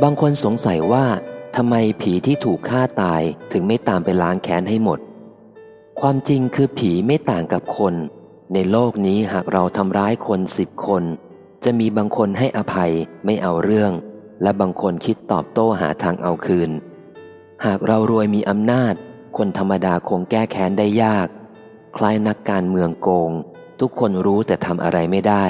บางคนสงสัยว่าทำไมผีที่ถูกฆ่าตายถึงไม่ตามไปล้างแค้นให้หมด ความจริงคือผีไม่ต่างกับคน ในโลกนี้หากเราทำร้ายคนสิบคน จะมีบางคนให้อภัยไม่เอาเรื่อง และบางคนคิดตอบโต้หาทางเอาคืน หากเรารวยมีอำนาจ คนธรรมดาคงแก้แค้นได้ยาก คล้ายนักการเมืองโกง ทุกคนรู้แต่ทำอะไรไม่ได้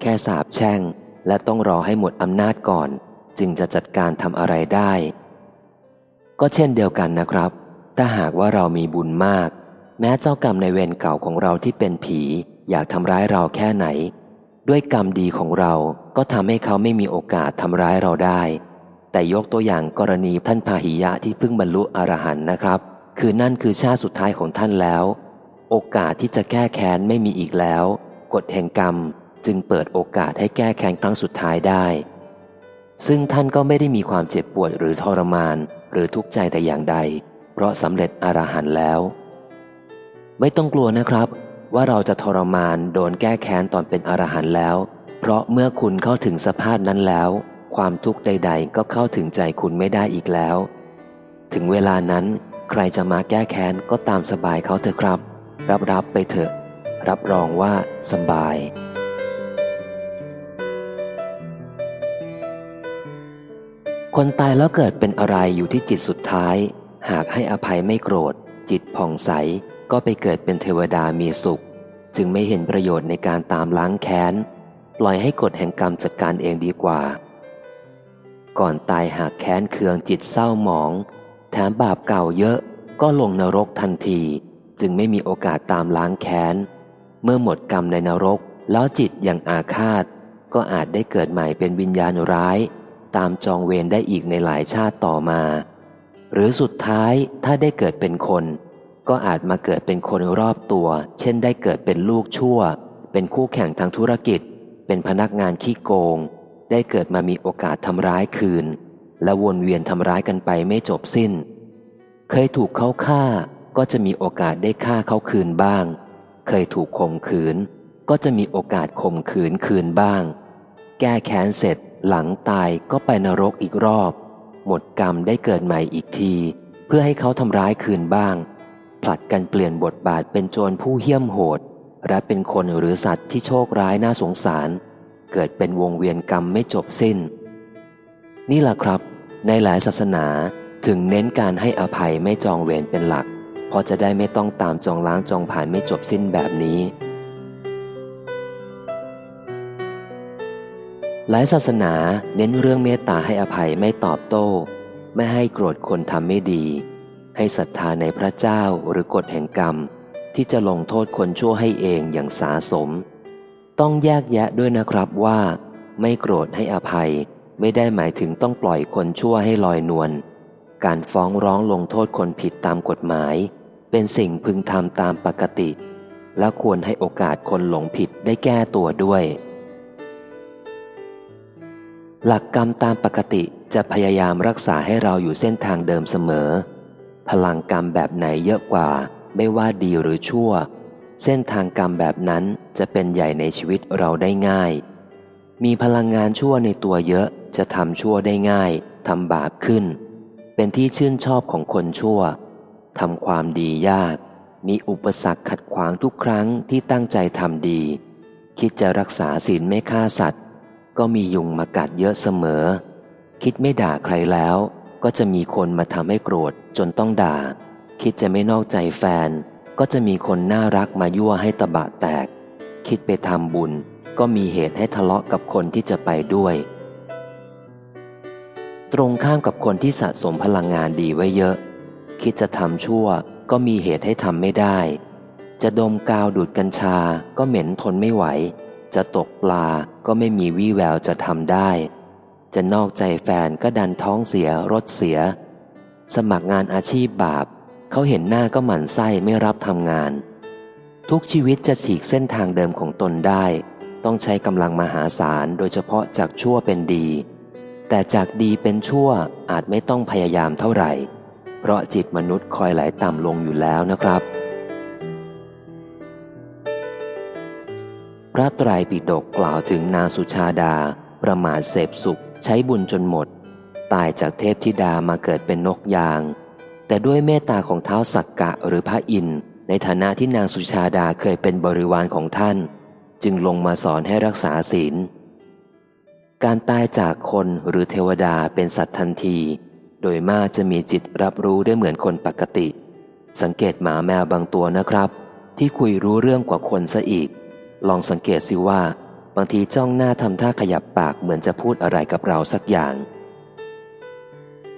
แค่สาบแช่งและต้องรอให้หมดอำนาจก่อน จึงจะจัดการทำอะไรได้ ก็เช่นเดียวกันนะครับ ถ้าหากว่าเรามีบุญมาก แม้เจ้ากรรมในเวรเก่าของเราที่เป็นผี อยากทำร้ายเราแค่ไหน ด้วยกรรมดีของเราก็ทำให้เขาไม่มีโอกาสทำร้ายเราได้ แต่ยกตัวอย่างกรณีท่านพาหิยะที่เพิ่งบรรลุอรหันต์นะครับ คือนั่นคือชาติสุดท้ายของท่านแล้ว โอกาสที่จะแก้แค้นไม่มีอีกแล้ว กฎแห่งกรรมจึงเปิดโอกาสให้แก้แค้นครั้งสุดท้ายได้ ซึ่งท่านก็ไม่ได้มีความเจ็บปวดหรือทรมาน หรือทุกข์ใจแต่อย่างใด เพราะสำเร็จอรหันต์แล้ว ไม่ต้องกลัวนะครับ ว่าเราจะทรมานโดนแก้แค้นตอนเป็นอรหันต์แล้ว เพราะเมื่อคุณเข้าถึงสภาพนั้นแล้ว ความทุกข์ใด ๆ ก็เข้าถึงใจคุณไม่ได้อีกแล้ว ถึงเวลานั้น ใครจะมาแก้แค้นก็ตามสบายเขาเถอะครับ รับรับไปเถอะ รับรองว่าสบาย คนตายแล้วเกิดเป็นอะไรอยู่ที่จิตสุดท้าย หากให้อภัยไม่โกรธ จิตผ่องใสก็ไปเกิดเป็นเทวดามีสุข จึงไม่เห็นประโยชน์ในการตามล้างแค้น ปล่อยให้กฎแห่งกรรมจัดการเองดีกว่า ก่อนตายหากแค้นเคืองจิตเศร้าหมอง แถมบาปเก่าเยอะก็ลงนรกทันที จึงไม่มีโอกาสตามล้างแค้น เมื่อหมดกรรมในนรก แล้วจิตอย่างอาฆาต ก็อาจได้เกิดใหม่เป็นวิญญาณร้าย ตามจองเวรได้อีกในหลายชาติต่อมา หรือสุดท้ายถ้าได้เกิดเป็นคน ก็อาจมาเกิดเป็นคนรอบตัว เช่นได้เกิดเป็นลูกชั่ว เป็นคู่แข่งทางธุรกิจ เป็นพนักงานขี้โกง ได้เกิดมามีโอกาสทำร้ายคืน และวนเวียนทำร้ายกันไปไม่จบสิ้น เคยถูกเขาฆ่าก็จะมีโอกาสได้ฆ่าเขาคืนบ้าง เคยถูกข่มขืน ก็จะมีโอกาสข่มขืนคืนบ้าง แก้แค้นเสร็จ หลังตายก็ไปนรกอีกรอบ หมดกรรมได้เกิดใหม่อีกที เพื่อให้เขาทำร้ายคืนบ้าง ผลัดกันเปลี่ยนบทบาทเป็นโจรผู้เหี้ยมโหด และเป็นคนหรือสัตว์ที่โชคร้ายน่าสงสาร เกิดเป็นวงเวียนกรรมไม่จบสิ้น นี่แหละครับ ในหลายศาสนาถึงเน้นการให้อภัยไม่จองเวรเป็นหลัก เพราะจะได้ไม่ต้องตามจองล้างจองผ่านไม่จบสิ้นแบบนี้ หลายศาสนาเน้นเรื่องเมตตาให้อภัยไม่ตอบโต้ ไม่ให้โกรธคนทำไม่ดี ให้ศรัทธาในพระเจ้าหรือกฎแห่งกรรม ที่จะลงโทษคนชั่วให้เองอย่างสาสม ต้องแยกแยะด้วยนะครับว่า ไม่โกรธให้อภัย ไม่ได้หมายถึงต้องปล่อยคนชั่วให้ลอยนวลการฟ้องร้องลงโทษคนผิดตามกฎหมาย เป็นสิ่งพึงทำตามปกติ และควรให้โอกาสคนหลงผิดได้แก้ตัวด้วย หลักกรรมตามปกติจะพยายามรักษาให้เราอยู่เส้นทางเดิมเสมอ พลังกรรมแบบไหนเยอะกว่า ไม่ว่าดีหรือชั่ว เส้นทางกรรมแบบนั้นจะเป็นใหญ่ในชีวิตเราได้ง่าย มีพลังงานชั่วในตัวเยอะจะทำชั่วได้ง่ายทำบาปขึ้น เป็นที่ชื่นชอบของคนชั่วทำความดียาก มีอุปสรรคขัดขวางทุกครั้งที่ตั้งใจทำดี คิดจะรักษาศีลไม่ฆ่าสัตว์ ก็มียุงมากัดเยอะเสมอ คิดไม่ด่าใครแล้ว ก็จะมีคนมาทำให้โกรธจนต้องด่า คิดจะไม่นอกใจแฟน ก็จะมีคนน่ารักมายั่วให้ตะบะแตก คิดไปทำบุญ ก็มีเหตุให้ทะเลาะกับคนที่จะไปด้วย ตรงข้ามกับคนที่สะสมพลังงานดีไว้เยอะ คิดจะทำชั่วก็มีเหตุให้ทำไม่ได้ จะดมกาวดูดกัญชาก็เหม็นทนไม่ไหว จะตกปลาก็ไม่มีวี่แววจะทำได้ จะนอกใจแฟนก็ดันท้องเสียรถเสีย สมัครงานอาชีพบาป เขาเห็นหน้าก็หมั่นไส้ไม่รับทำงาน ทุกชีวิตจะฉีกเส้นทางเดิมของตนได้ ต้องใช้กำลังมหาศาลโดยเฉพาะจากชั่วเป็นดี แต่จากดีเป็นชั่วอาจไม่ต้องพยายามเท่าไหร่ เพราะจิตมนุษย์คอยไหลต่ำลงอยู่แล้วนะครับ พระไตรปิฎกกล่าวถึงนางสุชาดา ประมาทเสพสุข ใช้บุญจนหมด ตายจากเทพธิดามาเกิดเป็นนกยาง แต่ด้วยเมตตาของเท้าสักกะหรือพระอินทร์ในฐานะที่นางสุชาดาเคยเป็นบริวารของท่าน จึงลงมาสอนให้รักษาศีล การตายจากคนหรือเทวดาเป็นสัตว์ทันที โดยมากจะมีจิตรับรู้ได้เหมือนคนปกติ สังเกตหมาแมวบางตัวนะครับ ที่คุยรู้เรื่องกว่าคนซะอีก ลองสังเกตสิว่า บางทีจ้องหน้าทำท่าขยับปากเหมือนจะพูดอะไรกับเราสักอย่าง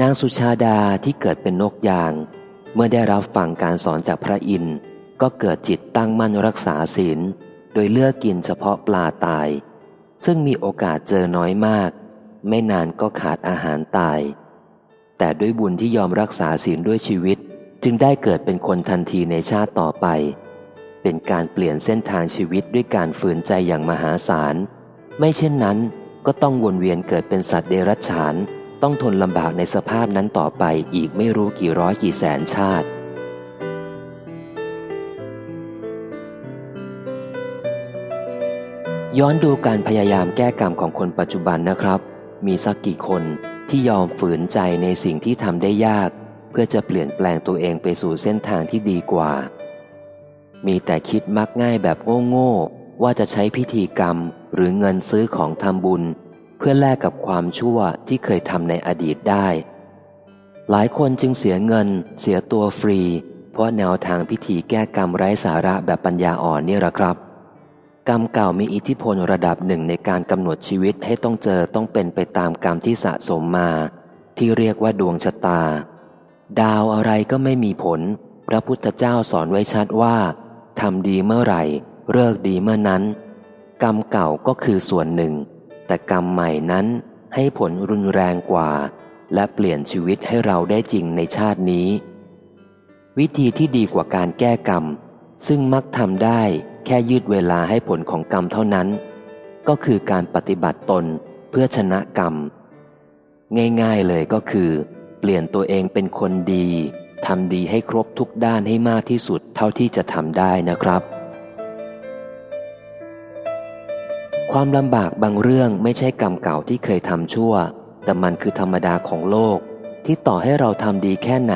นางสุชาดาที่เกิดเป็นนกยาง เมื่อได้รับฟังการสอนจากพระอินทร์ก็เกิดจิตตั้งมั่นรักษาศีล โดยเลือกกินเฉพาะปลาตาย ซึ่งมีโอกาสเจอน้อยมาก ไม่นานก็ขาดอาหารตาย แต่ด้วยบุญที่ยอมรักษาศีลด้วยชีวิต จึงได้เกิดเป็นคนทันทีในชาติต่อไป เป็นการเปลี่ยนเส้นทางชีวิตด้วยการฝืนใจอย่างมหาศาล ไม่เช่นนั้นก็ต้องวนเวียนเกิดเป็นสัตว์เดรัจฉาน ต้องทนลำบากในสภาพนั้นต่อไปอีกไม่รู้กี่ร้อยกี่แสนชาติ ย้อนดูการพยายามแก้กรรมของคนปัจจุบันนะครับ มีสักกี่คนที่ยอมฝืนใจในสิ่งที่ทำได้ยาก เพื่อจะเปลี่ยนแปลงตัวเองไปสู่เส้นทางที่ดีกว่า มีแต่คิดมักง่ายแบบโง่ๆว่าจะใช้พิธีกรรมหรือเงินซื้อของทำบุญ เพื่อแลกกับความชั่วที่เคยทำในอดีตได้ หลายคนจึงเสียเงิน เสียตัวฟรี เพราะแนวทางพิธีแก้กรรมไร้สาระแบบปัญญาอ่อนนี่แหละครับ กรรมเก่ามีอิทธิพลระดับหนึ่งในการกำหนดชีวิตให้ต้องเจอต้องเป็นไปตามกรรมที่สะสมมา ที่เรียกว่าดวงชะตา ดาวอะไรก็ไม่มีผล พระพุทธเจ้าสอนไว้ชัดว่า ทำดีเมื่อไหร่เลิกดีเมื่อนั้น กรรมเก่าก็คือส่วนหนึ่ง แต่กรรมใหม่นั้นให้ผลรุนแรงกว่า และเปลี่ยนชีวิตให้เราได้จริงในชาตินี้ วิธีที่ดีกว่าการแก้กรรม ซึ่งมักทำได้แค่ยืดเวลาให้ผลของกรรมเท่านั้น ก็คือการปฏิบัติตนเพื่อชนะกรรม ง่ายๆเลยก็คือ เปลี่ยนตัวเองเป็นคนดี ทำดีให้ครบทุกด้านให้มากที่สุดเท่าที่จะทำได้นะครับ ความลำบากบางเรื่องไม่ใช่กรรมเก่าที่เคยทำชั่ว แต่มันคือธรรมดาของโลก ที่ต่อให้เราทำดีแค่ไหน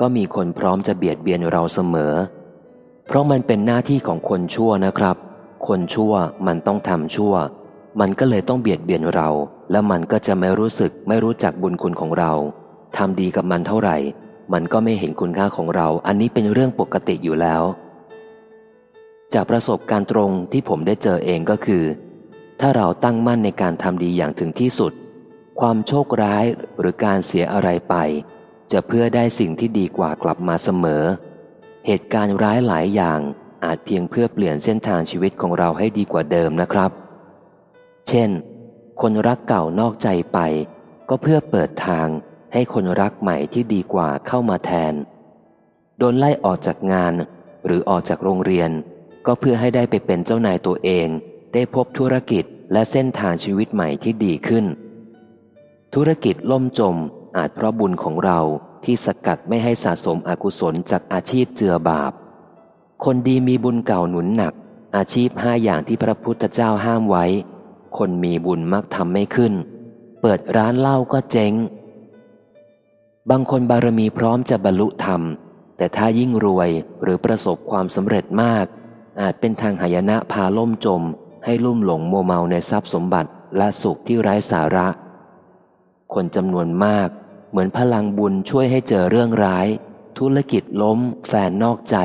ก็มีคนพร้อมจะเบียดเบียนเราเสมอ เพราะมันเป็นหน้าที่ของคนชั่วนะครับ คนชั่วมันต้องทำชั่ว มันก็เลยต้องเบียดเบียนเรา แล้วมันก็จะไม่รู้สึกไม่รู้จักบุญคุณของเราทำดีกับมันเท่าไหร่ มันก็ไม่เห็นคุณค่าของเรา อันนี้เป็นเรื่องปกติอยู่แล้ว จากประสบการณ์ตรงที่ผมได้เจอเองก็คือ ถ้าเราตั้งมั่นในการทำดีอย่างถึงที่สุด ความโชคร้ายหรือการเสียอะไรไป จะเพื่อได้สิ่งที่ดีกว่ากลับมาเสมอ เหตุการณ์ร้ายหลายอย่างอาจเพียงเพื่อเปลี่ยนเส้นทางชีวิตของเราให้ดีกว่าเดิมนะครับ เช่น คนรักเก่านอกใจไป ก็เพื่อเปิดทาง ให้คนรักใหม่ที่ดีกว่าเข้ามาแทน โดนไล่ออกจากงานหรือออกจากโรงเรียน ก็เพื่อให้ได้ไปเป็นเจ้านายตัวเอง ได้พบธุรกิจและเส้นทางชีวิตใหม่ที่ดีขึ้น ธุรกิจล่มจมอาจเพราะบุญของเราที่สกัดไม่ให้สะสมอกุศลจากอาชีพเจือบาป คนดีมีบุญเก่าหนุนหนัก อาชีพห้าอย่างที่พระพุทธเจ้าห้ามไว้ คนมีบุญมักทำไม่ขึ้น เปิดร้านเหล้าก็เจ๊ง บางคนบารมีพร้อมจะบรรลุธรรม แต่ถ้ายิ่งรวยหรือประสบความสำเร็จมาก อาจเป็นทางหายนะพาล่มจม ให้ลุ่มหลงโมเมาในทรัพย์สมบัติและสุขที่ไร้สาระ คนจำนวนมากเหมือนพลังบุญช่วยให้เจอเรื่องร้าย ธุรกิจล้ม แฟนนอกใจ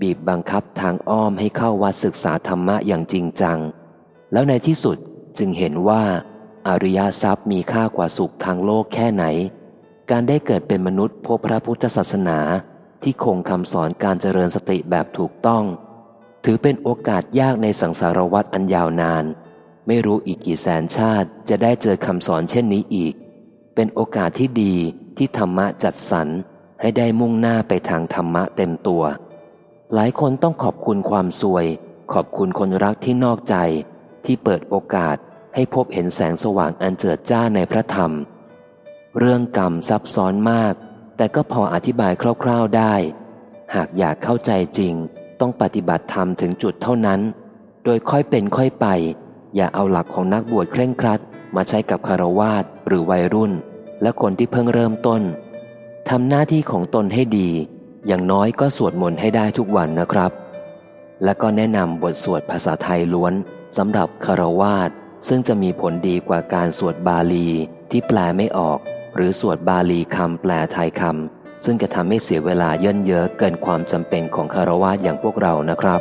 บีบบังคับทางอ้อมให้เข้าวัดศึกษาธรรมะอย่างจริงจัง แล้วในที่สุดจึงเห็นว่า อริยทรัพย์มีค่ากว่าสุขทางโลกแค่ไหน การได้เกิดเป็นมนุษย์พบพระพุทธศาสนาที่คงคำสอนการเจริญสติแบบถูกต้อง ถือเป็นโอกาสยากในสังสารวัตรอันยาวนาน ไม่รู้อีกกี่แสนชาติจะได้เจอคำสอนเช่นนี้อีก เป็นโอกาสที่ดีที่ธรรมะจัดสรรให้ได้มุ่งหน้าไปทางธรรมะเต็มตัว หลายคนต้องขอบคุณความสวย ขอบคุณคนรักที่นอกใจ ที่เปิดโอกาสให้พบเห็นแสงสว่างอันเจิดจ้าในพระธรรม เรื่องกรรมซับซ้อนมาก แต่ก็พออธิบายคร่าวๆได้ หากอยากเข้าใจจริง ต้องปฏิบัติธรรมถึงจุดเท่านั้น โดยค่อยเป็นค่อยไป อย่าเอาหลักของนักบวชเคร่งครัด มาใช้กับคารวาสหรือวัยรุ่น และคนที่เพิ่งเริ่มต้นทำหน้าที่ของตนให้ดี อย่างน้อยก็สวดมนต์ให้ได้ทุกวันนะครับ และก็แนะนำบทสวดภาษาไทยล้วนสำหรับคารวาสซึ่งจะมีผลดีกว่าการสวดบาลีที่แปลไม่ออก หรือสวดบาลีคำแปลไทยคำซึ่งจะทำให้เสียเวลาเยินเยอะเกินความจำเป็นของคารวะอย่างพวกเรานะครับ